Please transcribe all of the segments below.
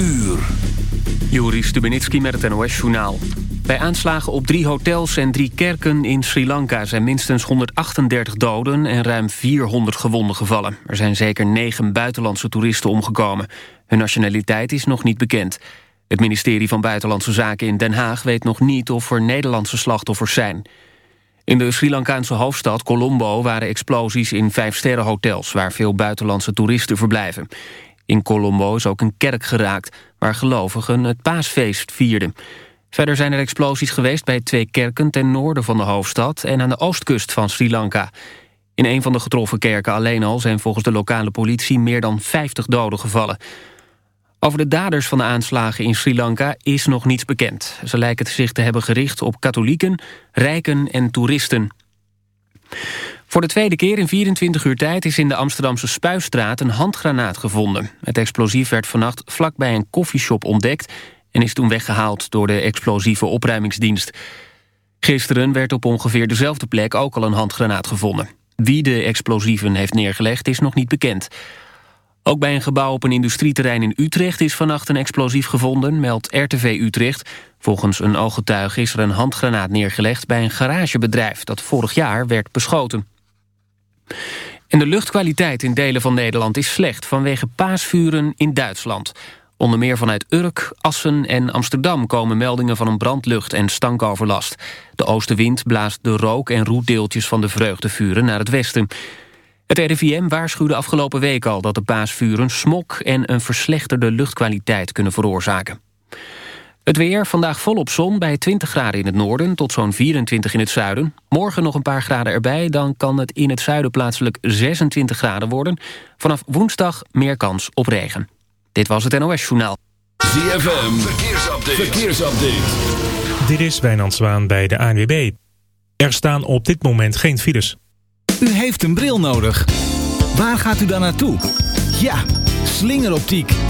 uur. Stubenitski met het NOS-journaal. Bij aanslagen op drie hotels en drie kerken in Sri Lanka... zijn minstens 138 doden en ruim 400 gewonden gevallen. Er zijn zeker negen buitenlandse toeristen omgekomen. Hun nationaliteit is nog niet bekend. Het ministerie van Buitenlandse Zaken in Den Haag weet nog niet... of er Nederlandse slachtoffers zijn. In de Sri Lankaanse hoofdstad Colombo waren explosies in vijfsterrenhotels... waar veel buitenlandse toeristen verblijven. In Colombo is ook een kerk geraakt... waar gelovigen het paasfeest vierden. Verder zijn er explosies geweest bij twee kerken... ten noorden van de hoofdstad en aan de oostkust van Sri Lanka. In een van de getroffen kerken alleen al... zijn volgens de lokale politie meer dan 50 doden gevallen. Over de daders van de aanslagen in Sri Lanka is nog niets bekend. Ze lijken zich te hebben gericht op katholieken, rijken en toeristen. Voor de tweede keer in 24 uur tijd is in de Amsterdamse Spuistraat een handgranaat gevonden. Het explosief werd vannacht vlakbij een koffieshop ontdekt... en is toen weggehaald door de explosieve opruimingsdienst. Gisteren werd op ongeveer dezelfde plek ook al een handgranaat gevonden. Wie de explosieven heeft neergelegd is nog niet bekend. Ook bij een gebouw op een industrieterrein in Utrecht is vannacht een explosief gevonden, meldt RTV Utrecht. Volgens een ooggetuige is er een handgranaat neergelegd bij een garagebedrijf dat vorig jaar werd beschoten. En de luchtkwaliteit in delen van Nederland is slecht vanwege paasvuren in Duitsland. Onder meer vanuit Urk, Assen en Amsterdam komen meldingen van een brandlucht en stankoverlast. De oostenwind blaast de rook- en roetdeeltjes van de vreugdevuren naar het westen. Het RIVM waarschuwde afgelopen week al dat de paasvuren smok en een verslechterde luchtkwaliteit kunnen veroorzaken. Het weer, vandaag volop zon bij 20 graden in het noorden... tot zo'n 24 in het zuiden. Morgen nog een paar graden erbij... dan kan het in het zuiden plaatselijk 26 graden worden. Vanaf woensdag meer kans op regen. Dit was het NOS Journaal. ZFM, verkeersupdate. verkeersupdate. Dit is Wijnand Zwaan bij de ANWB. Er staan op dit moment geen files. U heeft een bril nodig. Waar gaat u dan naartoe? Ja, slingeroptiek.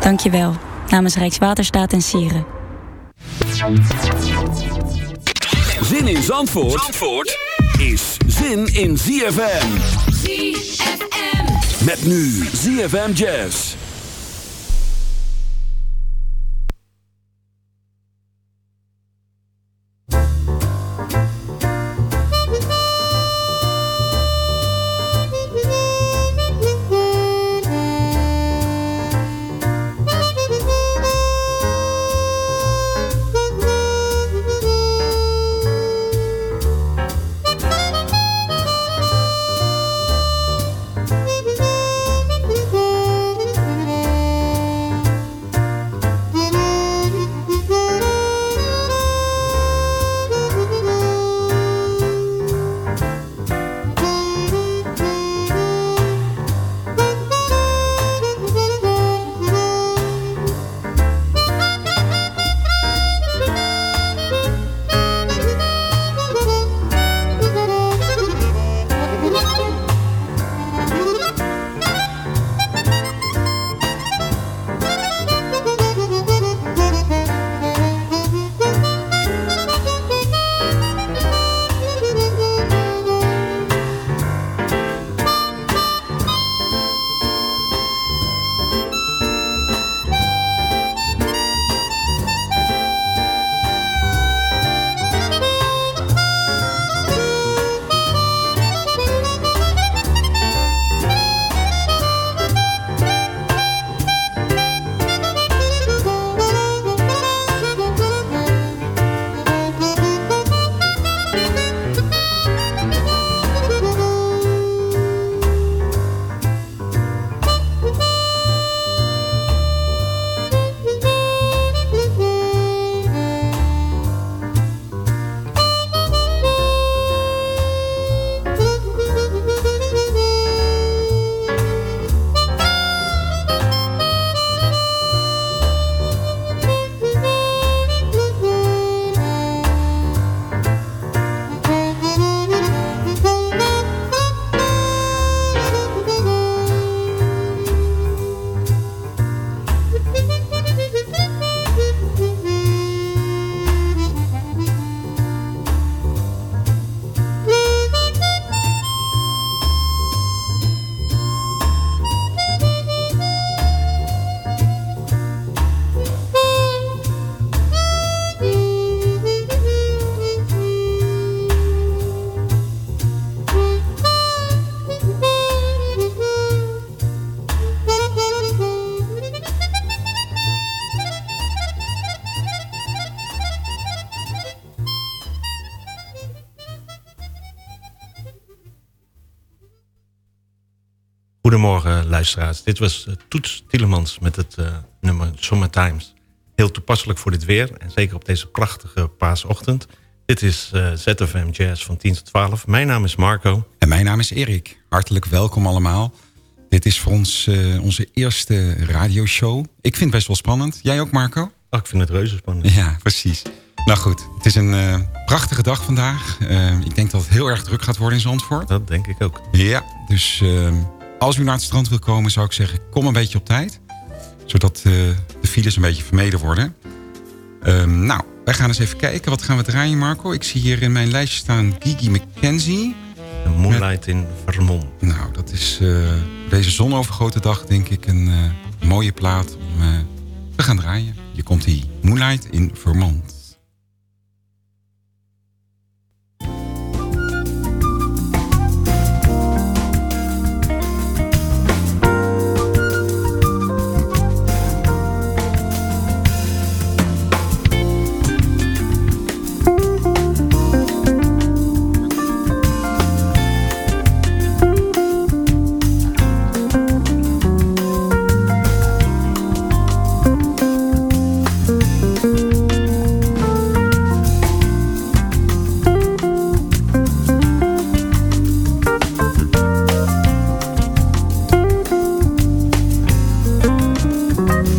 Dank je wel. Namens Rijkswaterstaat en Sieren. Zin in Zandvoort, Zandvoort is zin in ZFM. ZFM. Met nu ZFM Jazz. Goedemorgen luisteraars. Dit was uh, Toets Tielemans met het uh, nummer Summertimes. Heel toepasselijk voor dit weer en zeker op deze prachtige paasochtend. Dit is uh, ZFM Jazz van 10 tot 12. Mijn naam is Marco. En mijn naam is Erik. Hartelijk welkom allemaal. Dit is voor ons onze eerste radioshow. Ik vind het best wel spannend. Jij ook Marco? Oh, ik vind het reuze spannend. Ja, precies. Nou goed, het is een prachtige dag vandaag. ik denk dat het heel erg druk gaat worden in Zandvoort. Dat denk ik ook. Ja, dus ehm, als u naar het strand wil komen, zou ik zeggen, kom een beetje op tijd. Zodat uh, de files een beetje vermeden worden. Um, nou, wij gaan eens even kijken. Wat gaan we draaien, Marco? Ik zie hier in mijn lijstje staan Gigi McKenzie. Moonlight in Vermont. Nou, dat is uh, deze zonovergoten dag denk ik een uh, mooie plaat om te gaan draaien. Je komt hier Moonlight in Vermont.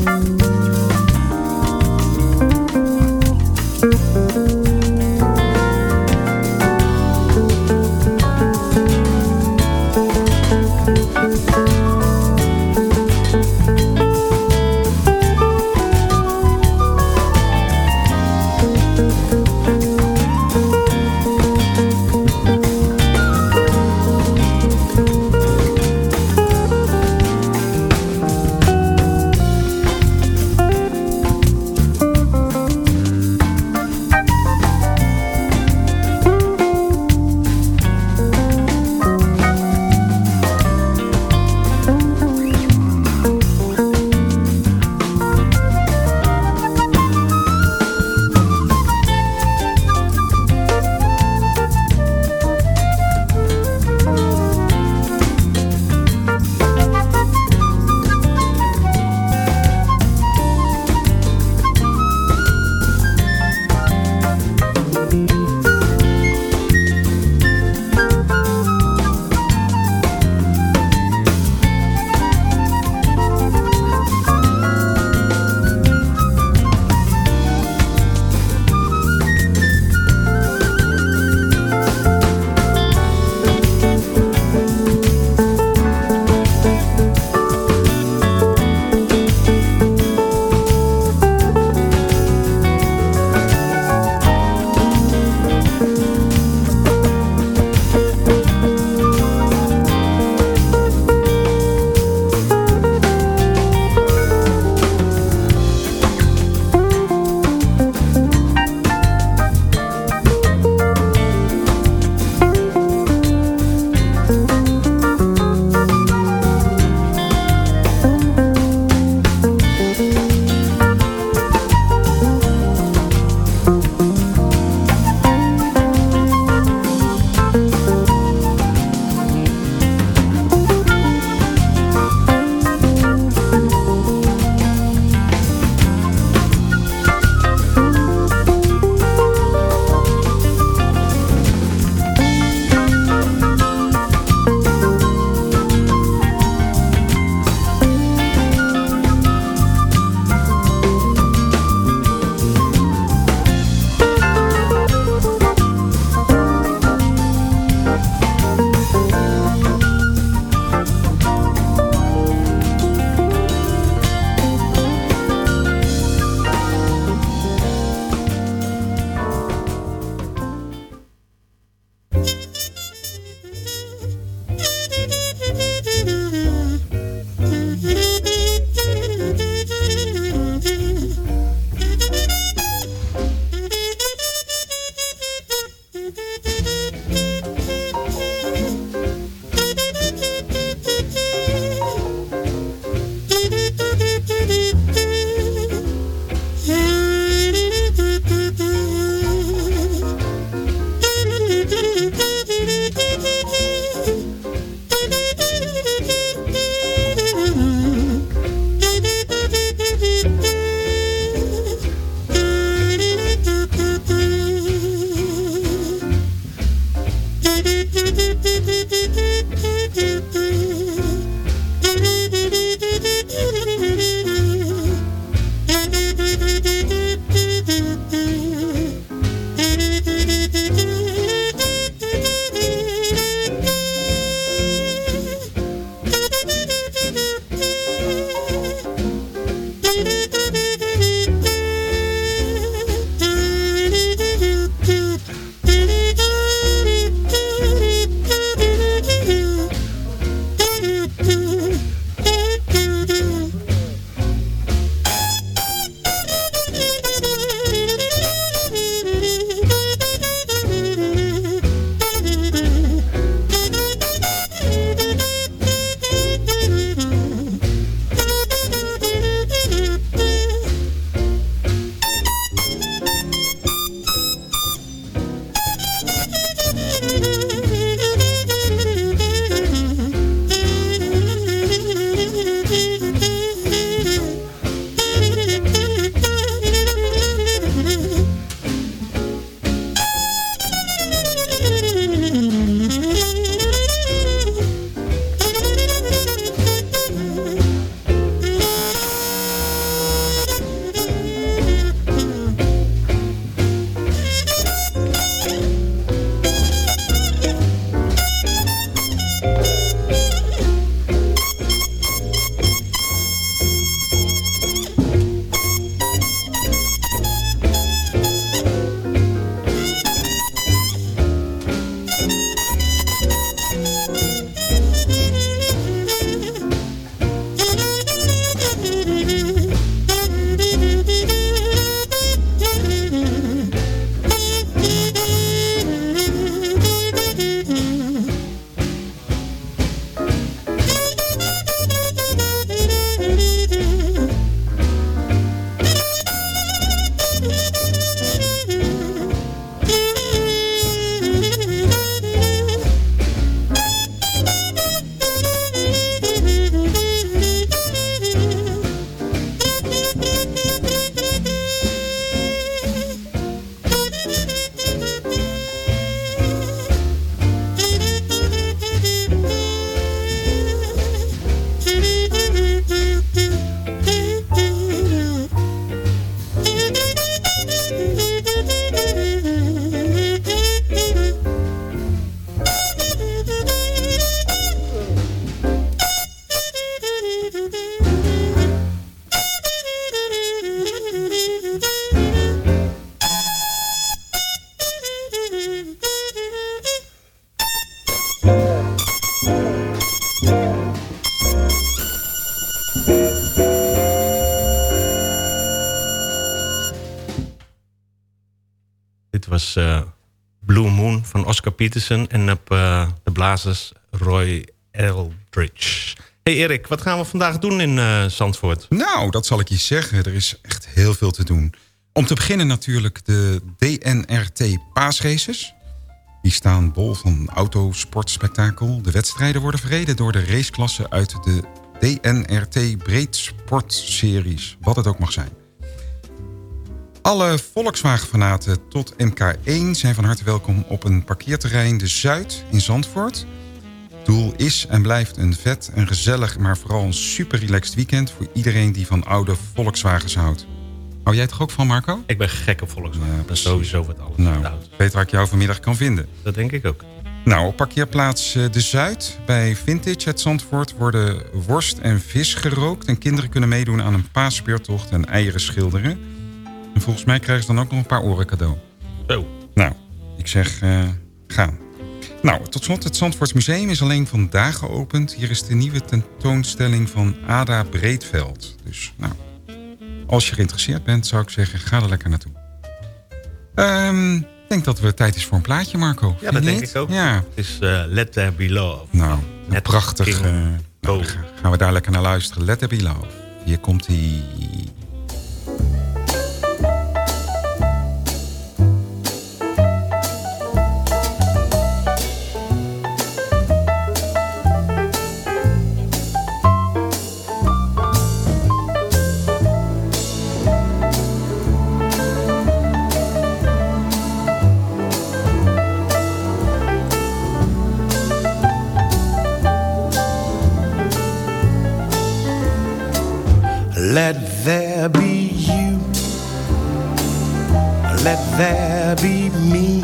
you En op de blazers Roy Eldridge. Hey Erik, wat gaan we vandaag doen in uh, Zandvoort? Nou, dat zal ik je zeggen. Er is echt heel veel te doen. Om te beginnen natuurlijk de DNRT paasraces. Die staan bol van autosportspektakel. De wedstrijden worden verreden door de raceklassen uit de DNRT Breedsportseries. Wat het ook mag zijn. Alle Volkswagen-fanaten tot MK1 zijn van harte welkom op een parkeerterrein De Zuid in Zandvoort. Doel is en blijft een vet en gezellig, maar vooral een super relaxed weekend... voor iedereen die van oude Volkswagens houdt. Hou jij toch ook van, Marco? Ik ben gek op Volkswagen. Ja, sowieso wat alles nou, Weet waar ik jou vanmiddag kan vinden. Dat denk ik ook. Nou, op parkeerplaats eh, De Zuid bij Vintage het Zandvoort... worden worst en vis gerookt... en kinderen kunnen meedoen aan een paasspeurtocht en eieren schilderen. En volgens mij krijgen ze dan ook nog een paar oren cadeau. Zo. Nou, ik zeg, uh, gaan. Nou, tot slot, het Zandvoorts Museum is alleen vandaag geopend. Hier is de nieuwe tentoonstelling van Ada Breedveld. Dus nou, als je geïnteresseerd bent, zou ik zeggen, ga er lekker naartoe. Um, ik denk dat het tijd is voor een plaatje, Marco. Ja, dat denk ik ook. Ja. Het is uh, Let There Be Love. Nou, prachtig. Uh, nou, gaan we daar lekker naar luisteren. Let There Be Love. Hier komt hij. Be me.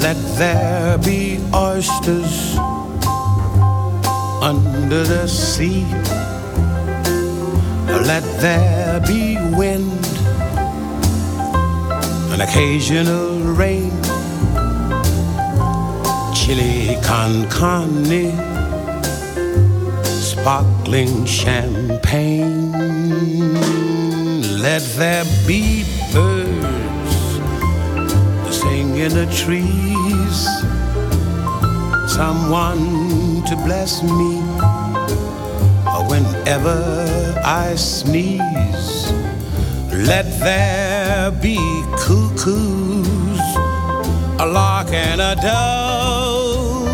Let there be oysters under the sea. Let there be wind, an occasional rain, chili con carne sparkling champagne. Let there be birds in the trees. Someone to bless me whenever I sneeze. Let there be cuckoos, a lark and a dove.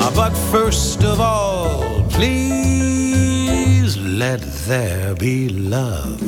Ah, but first of all, Please let there be love.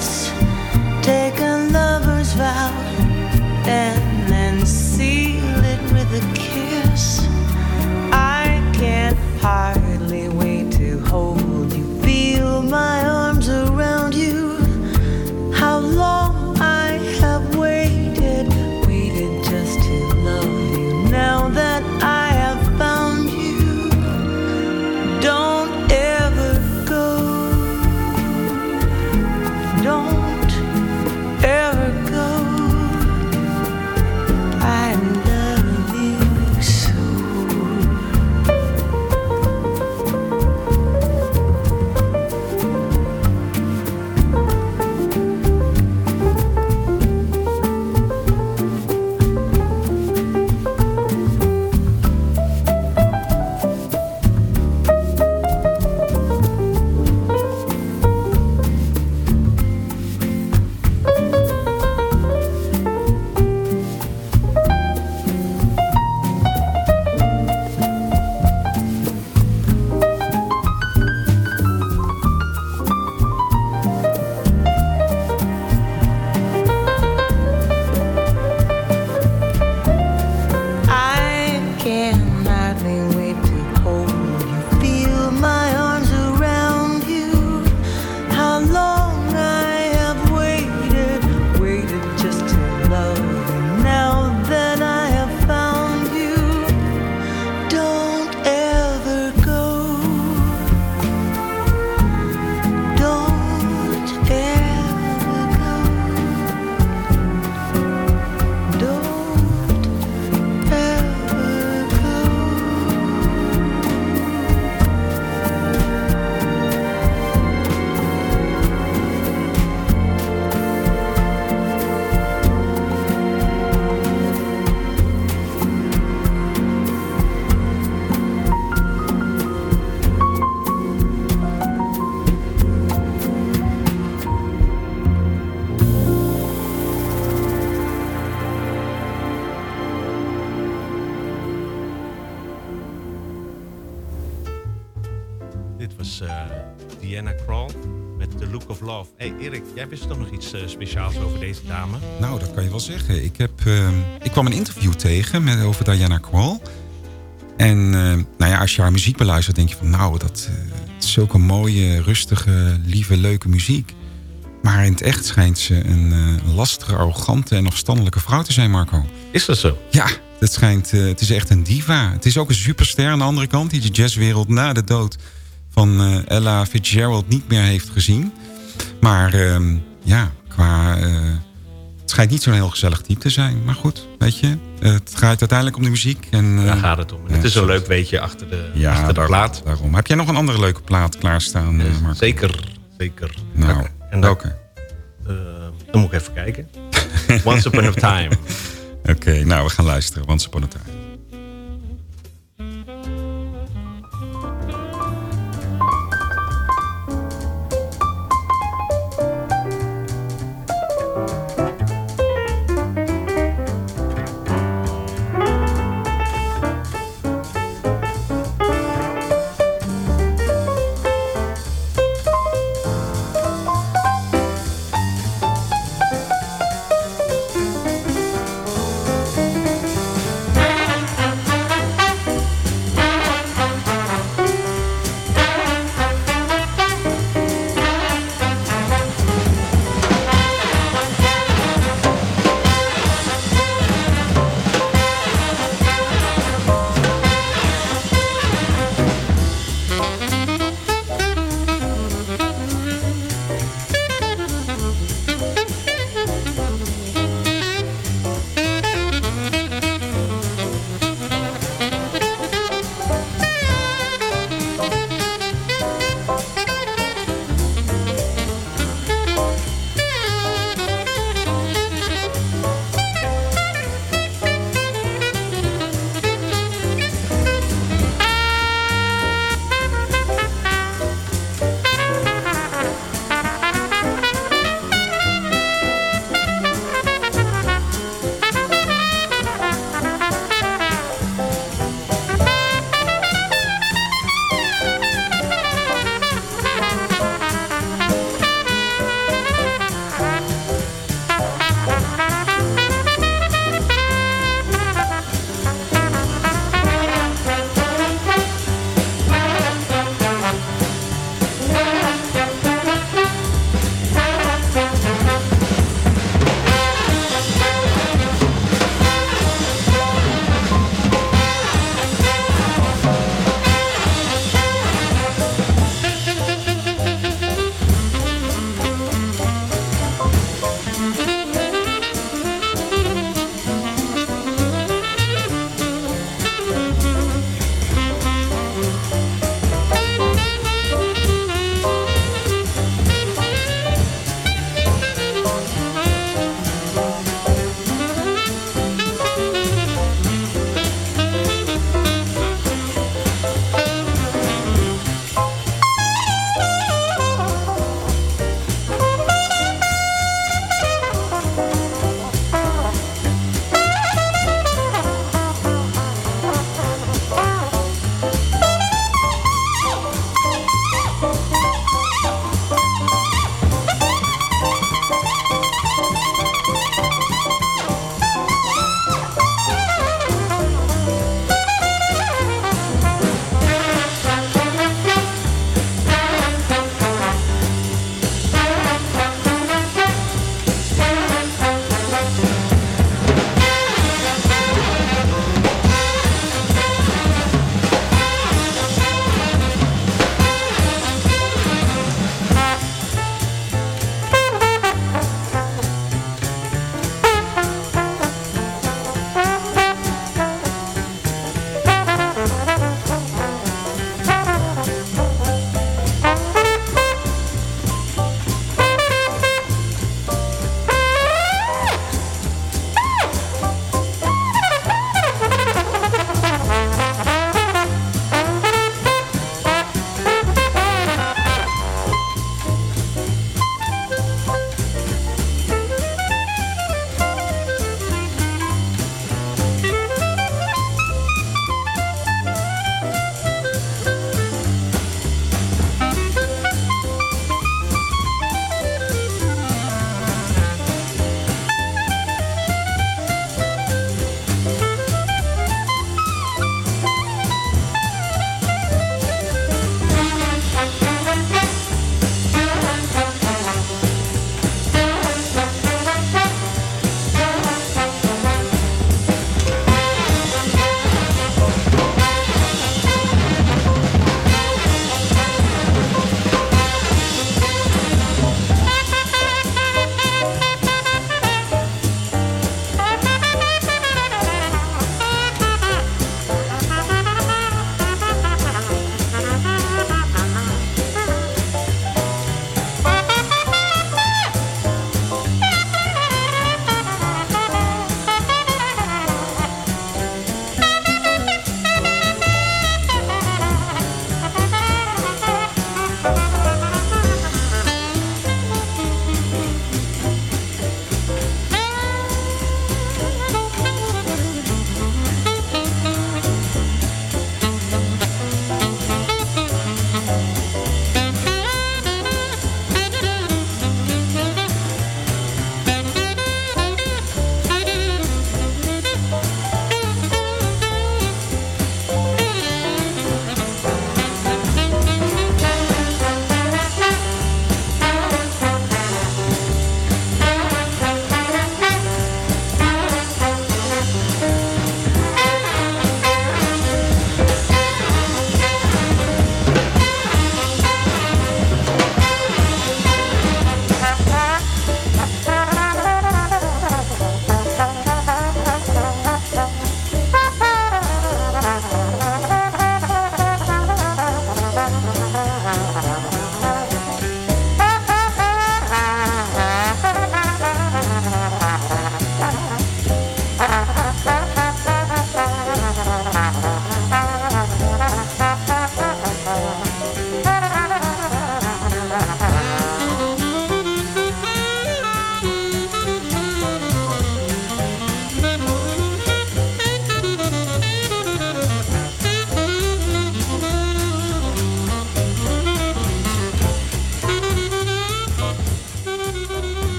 It's jij wist toch nog iets eh, speciaals over deze dame? Nou, dat kan je wel zeggen. Ik, heb, eh, ik kwam een interview tegen met, over Diana Krall. En eh, nou ja, als je haar muziek beluistert, denk je van... nou, dat uh, is zulke mooie, rustige, lieve, leuke muziek. Maar in het echt schijnt ze een uh, lastige, arrogante en afstandelijke vrouw te zijn, Marco. Is dat zo? Ja, het, schijnt, het is echt een diva. Het is ook een superster aan de andere kant... die de jazzwereld na de dood van Ella Fitzgerald niet meer heeft gezien. Maar uh, ja, qua... het schijnt niet zo'n heel gezellig type te zijn. Maar goed, weet je. het gaat uiteindelijk om de muziek. En, Daar gaat het om. En het is zo leuk, weet je, achter de, ja, achter de plaat. Daarom. Heb jij nog een andere leuke plaat klaarstaan, Marco? Zeker, zeker. Nou, en welke? dan moet ik even kijken. Once Upon a Time. Oké, okay, nou, we gaan luisteren. Once Upon a Time.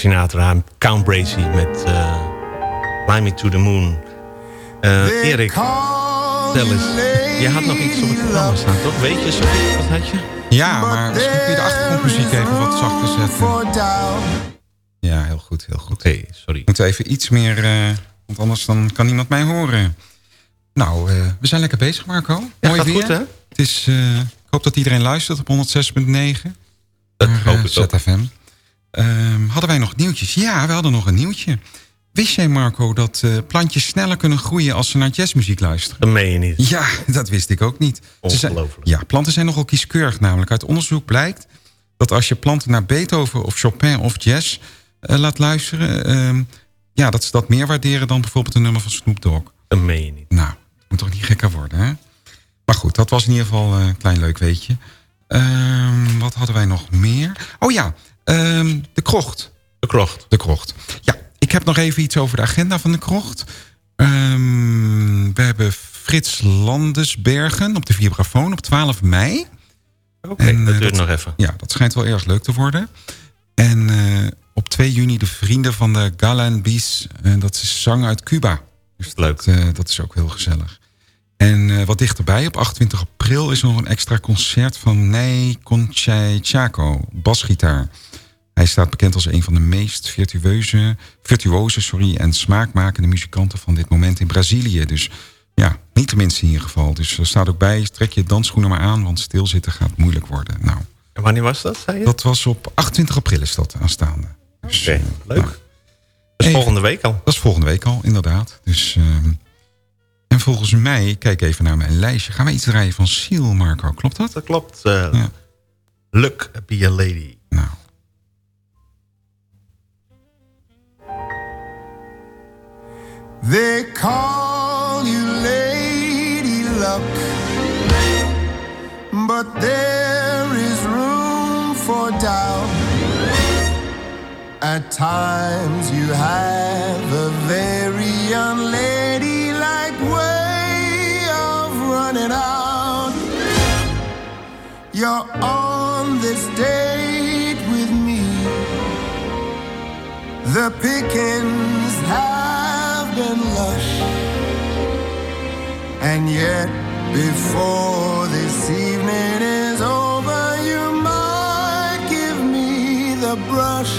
Sinatra en Count Basie met eh Fly Me to the Moon. Eh, Erik, vertel eens. Je had nog iets op het programma staan, toch? Weet je, Sophie, wat had je? Ja, maar misschien kun je de achtergrondmuziek even wat zachter zetten. Ja, heel goed, heel goed. Oké, sorry. Moeten we even iets meer, eh, want anders dan kan niemand mij horen. Nou, eh, we zijn lekker bezig, Marco. Ja, Mooi gaat weer. goed, hè? Het is, eh, ik hoop dat iedereen luistert op 106.9. Dat hoop ik ook. Ehm, hadden wij nog nieuwtjes? Ja, we hadden nog een nieuwtje. Wist jij, Marco, dat eh, plantjes sneller kunnen groeien als ze naar jazzmuziek luisteren? Dat meen je niet. Ja, dat wist ik ook niet. Zijn- Ongelooflijk. ja, planten zijn nogal kieskeurig namelijk. Uit onderzoek blijkt dat als je planten naar Beethoven of Chopin of jazz eh, laat luisteren... ehm, ja, dat ze dat meer waarderen dan bijvoorbeeld een nummer van Snoop Dogg. Dat meen je niet. Nou, moet toch niet gekker worden, hè? Maar goed, dat was in ieder geval eh, een klein leuk weetje. Ehm, wat hadden wij nog meer? Oh ja, ehm, de krocht. De krocht. De krocht. Ja, ik heb nog even iets over de agenda van de krocht. Ehm, we hebben Frits Landesbergen op de Vibrafoon op 12 mei. Oké, dat eh, duurt nog even. Ja, dat schijnt wel erg leuk te worden. En eh, op 2 juni de vrienden van de Galan Bis. En dat is zang uit Cuba. Dus Leuk. Dat, eh, dat is ook heel gezellig. En eh, wat dichterbij, op 28 april is nog een extra concert van Ney Conchai Chaco, basgitaar. Hij staat bekend als een van de meest virtueuze, virtuoze sorry, en smaakmakende muzikanten van dit moment in Brazilië. Dus ja, niet tenminste in ieder geval. Dus er staat ook bij, trek je dansschoenen maar aan, want stilzitten gaat moeilijk worden. Nou, En wanneer was dat, zei je? dat was op 28 april is dat aanstaande. Dus, Oké, eh, leuk. nou, Dat is volgende week al. dat is volgende week al, inderdaad. Dus, ehm, en volgens mij, ik kijk even naar mijn lijstje. Gaan we iets draaien van Seal, Marco? Klopt dat? Dat klopt. eh Ja. Look, be a lady. They call you Lady Luck, but there is room for doubt. At times you have a very unladylike way of running out. You're on this date with me. The pickings have and lush. And yet, before this evening is over, you might give me the brush.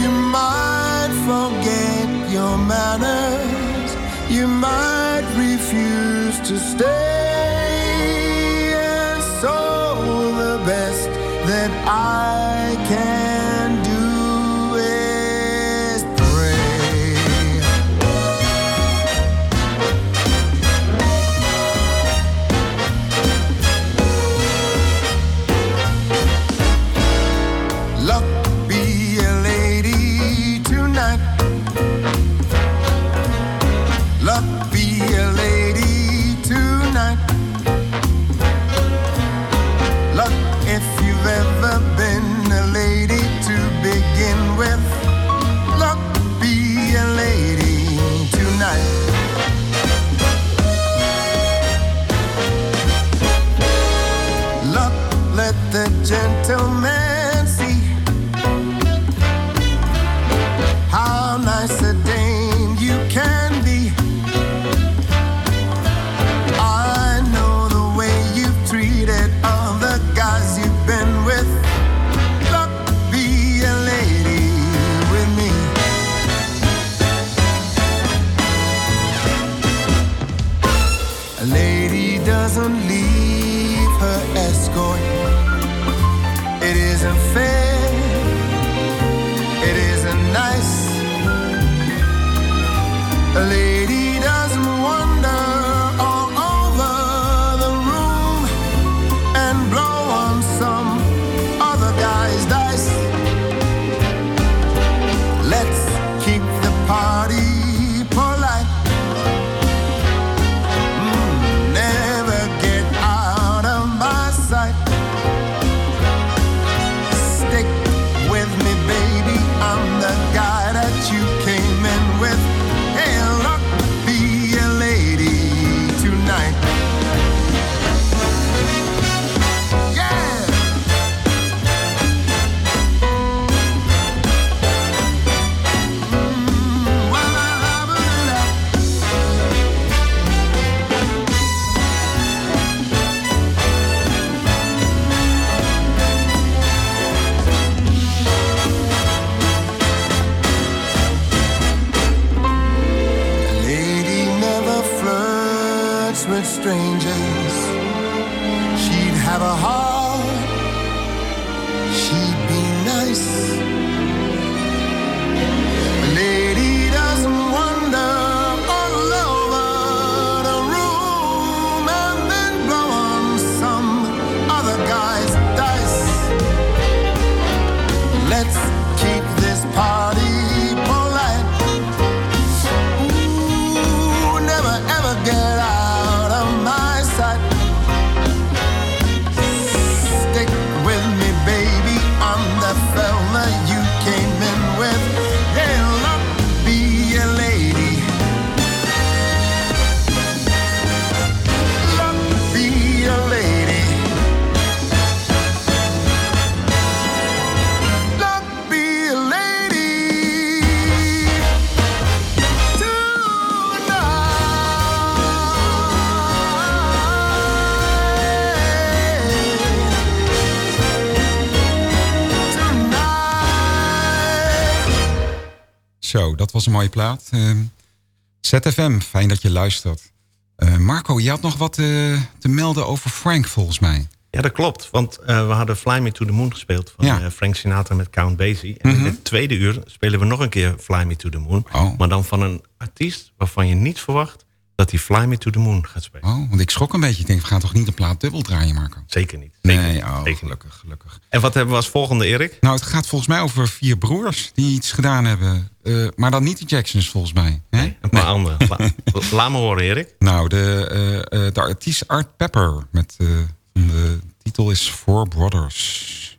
You might forget your manners. You might refuse to stay. And so, the best that I Zo, dat was een mooie plaat. Ehm, ZFM, fijn dat je luistert. Eh, Marco, je had nog wat eh, te melden over Frank volgens mij. Ja, dat klopt. Want eh, we hadden Fly Me to the Moon gespeeld van Ja. Frank Sinatra met Count Basie. En Mhm. in het tweede uur spelen we nog een keer Fly Me to the Moon. Oh. Maar dan van een artiest waarvan je niet verwacht dat hij Fly Me to the Moon gaat spelen. Oh, want ik schrok een beetje. Ik denk, we gaan toch niet een plaat dubbel draaien, Marco? Zeker niet. Nee, oh, gelukkig, gelukkig. En wat hebben we als volgende, Erik? Nou, het gaat volgens mij over vier broers die iets gedaan hebben. Eh, maar dan niet de Jacksons, volgens mij. Hè? Een paar andere. La- laat me horen, Erik. Nou, de, eh, de artiest Art Pepper. Met, de titel is Four Brothers.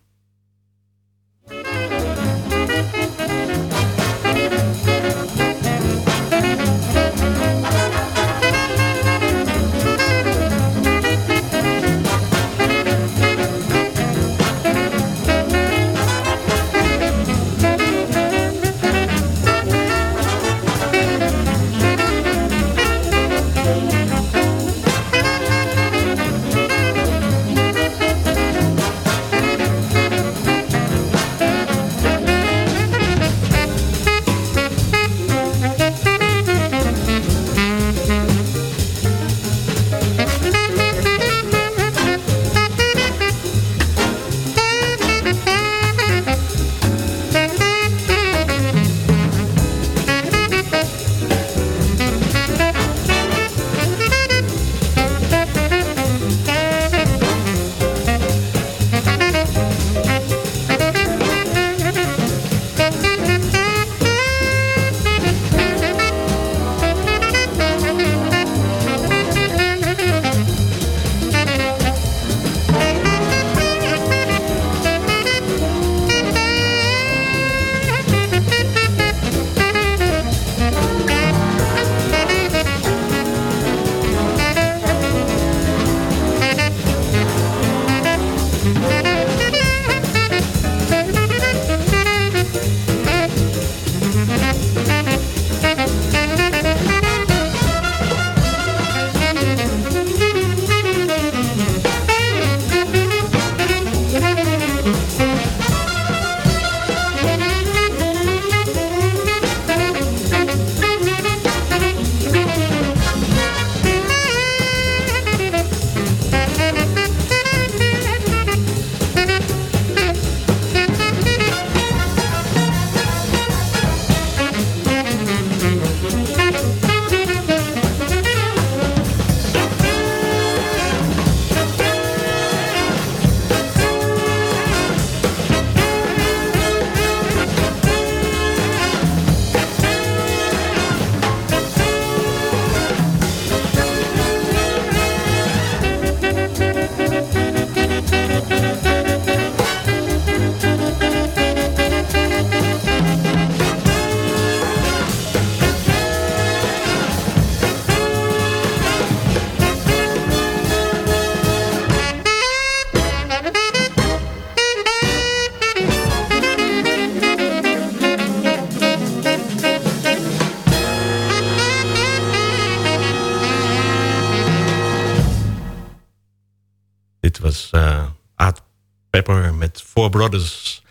Pepper met Four Brothers.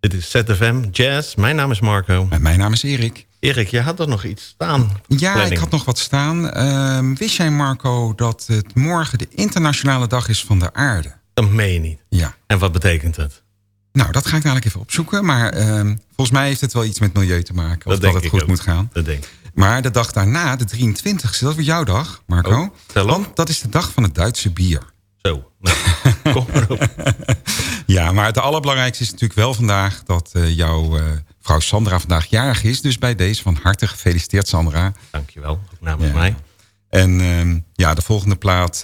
Dit is ZFM Jazz. Mijn naam is Marco. En mijn naam is Erik. Erik, je had er nog iets staan. Ja, ik had nog wat staan. Uh, wist jij, Marco, dat het morgen de internationale dag is van de aarde? Dat meen je niet. Ja. En wat betekent dat? Nou, dat ga ik dadelijk even opzoeken. Maar uh, volgens mij heeft het wel iets met milieu te maken. Of dat, dat het goed ook. moet gaan. Dat denk ik. Maar de dag daarna, de 23e, dat wordt jouw dag, Marco. Oh, Want dat is de dag van het Duitse bier. Zo, nou, kom erop. ja, maar het allerbelangrijkste is natuurlijk wel vandaag... dat uh, jouw uh, vrouw Sandra vandaag jarig is. Dus bij deze van harte gefeliciteerd, Sandra. Dankjewel, ook namens ja. mij. En uh, ja, de volgende plaat,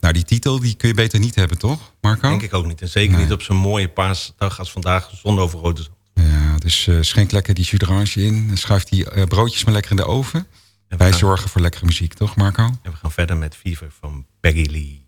nou die titel, die kun je beter niet hebben, toch, Marco? Denk ik ook niet. En zeker nee. niet op zo'n mooie paasdag als vandaag, zon over rode zon. Ja, dus schenk lekker die jus in. Schuif die broodjes maar lekker in de oven. Wij gaan... zorgen voor lekkere muziek, toch Marco? En we gaan verder met Fever van Peggy Lee.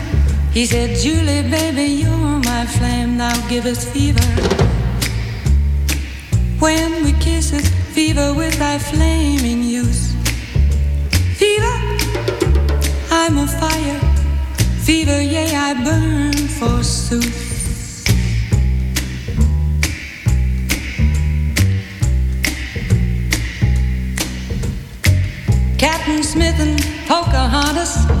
he said, Julie, baby, you're my flame, now give us fever. When we kiss fever with thy flaming youth. Fever, I'm a fire. Fever, yea, I burn forsooth. Captain Smith and Pocahontas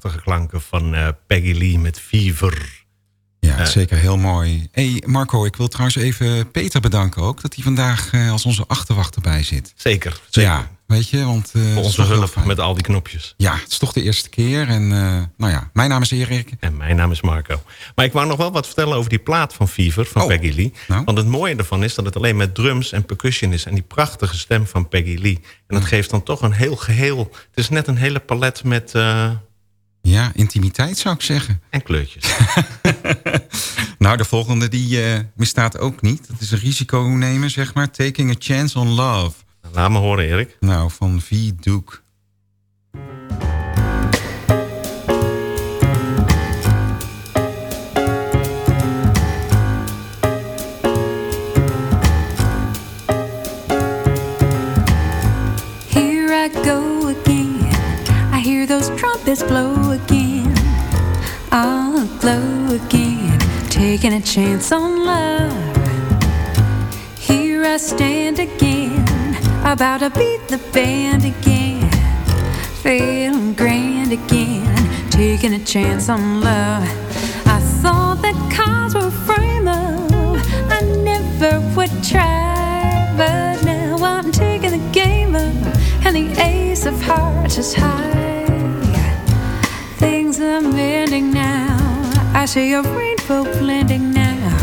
prachtige klanken van uh, Peggy Lee met Fever. Ja, uh, zeker heel mooi. hey Marco, ik wil trouwens even Peter bedanken ook... dat hij vandaag uh, als onze achterwacht erbij zit. Zeker, zeker. Ja, weet je, want... Voor onze hulp met al die knopjes. Ja, het is toch de eerste keer. En nou ja, mijn naam is Erik. En mijn naam is Marco. Maar ik wou nog wel wat vertellen over die plaat van Fever, van oh, Peggy Lee. Nou? Want het mooie ervan is dat het alleen met drums en percussion is... en die prachtige stem van Peggy Lee. En dat geeft dan toch een heel geheel... Het is net een hele palet met... Uh, ja, intimiteit zou ik zeggen. En kleurtjes. nou, de volgende die uh, misstaat ook niet. Dat is een risico nemen, zeg maar. Taking a chance on love. Laat me horen, Erik. Nou, van V. Duke. Here I go again. I hear those trumpets blow. I'll glow again, taking a chance on love. Here I stand again, about to beat the band again. Feeling grand again, taking a chance on love. I thought that cards were a frame up, I never would try, but now I'm taking the game up, and the ace of hearts is high. Things are mending now. I see a rainbow blending now.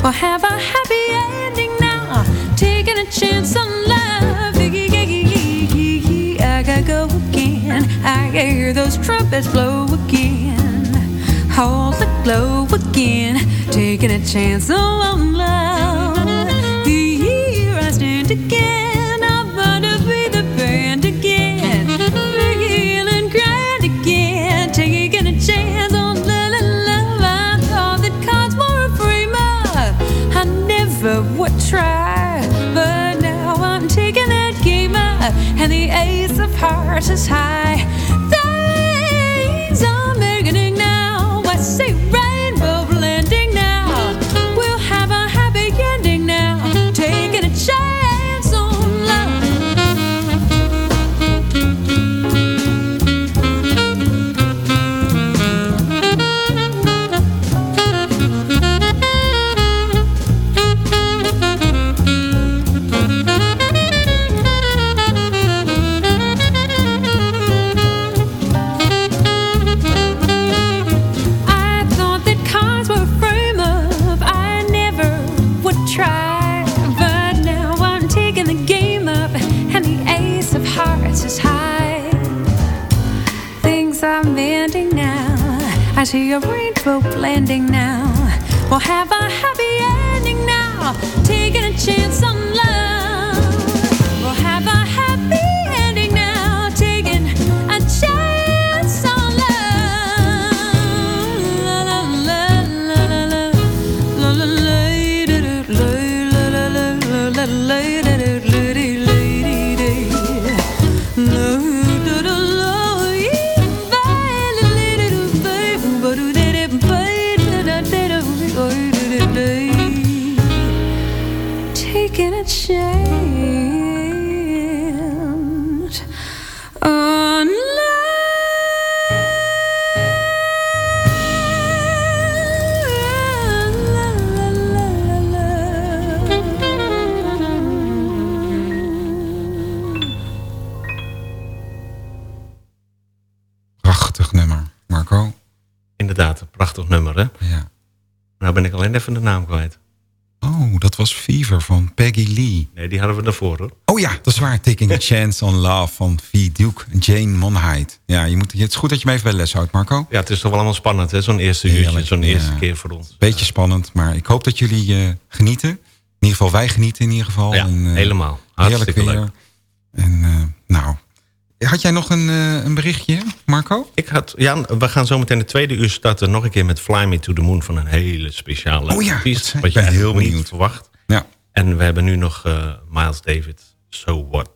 We'll have a happy ending now. Taking a chance on love. I gotta go again. I hear those trumpets blow again. Hold the glow again. Taking a chance on love. Try, but now I'm taking that game up, and the ace of hearts is high. See a rainbow blending now. We'll have a happy Peggy Lee. Nee, die hadden we daarvoor, hoor. Oh ja, dat is waar. Taking a Chance on Love van V. Duke Jane Monheit. Ja, je moet, het is goed dat je me even bij les houdt, Marco. Ja, het is toch wel allemaal spannend, hè? Zo'n eerste uurtje, zo'n ja. eerste keer voor ons. Beetje spannend, maar ik hoop dat jullie eh, genieten. In ieder geval, wij genieten in ieder geval. Ja, En, eh, helemaal. Hartstikke weer. leuk. En eh, nou, had jij nog een, een berichtje, Marco? Ik had, ja, we gaan zo meteen de tweede uur starten. Nog een keer met Fly Me to the Moon van een hele speciale Oh ja, artiest. wat ik je heel niet benieuwd. verwacht. En we hebben nu nog eh, Miles David, So What.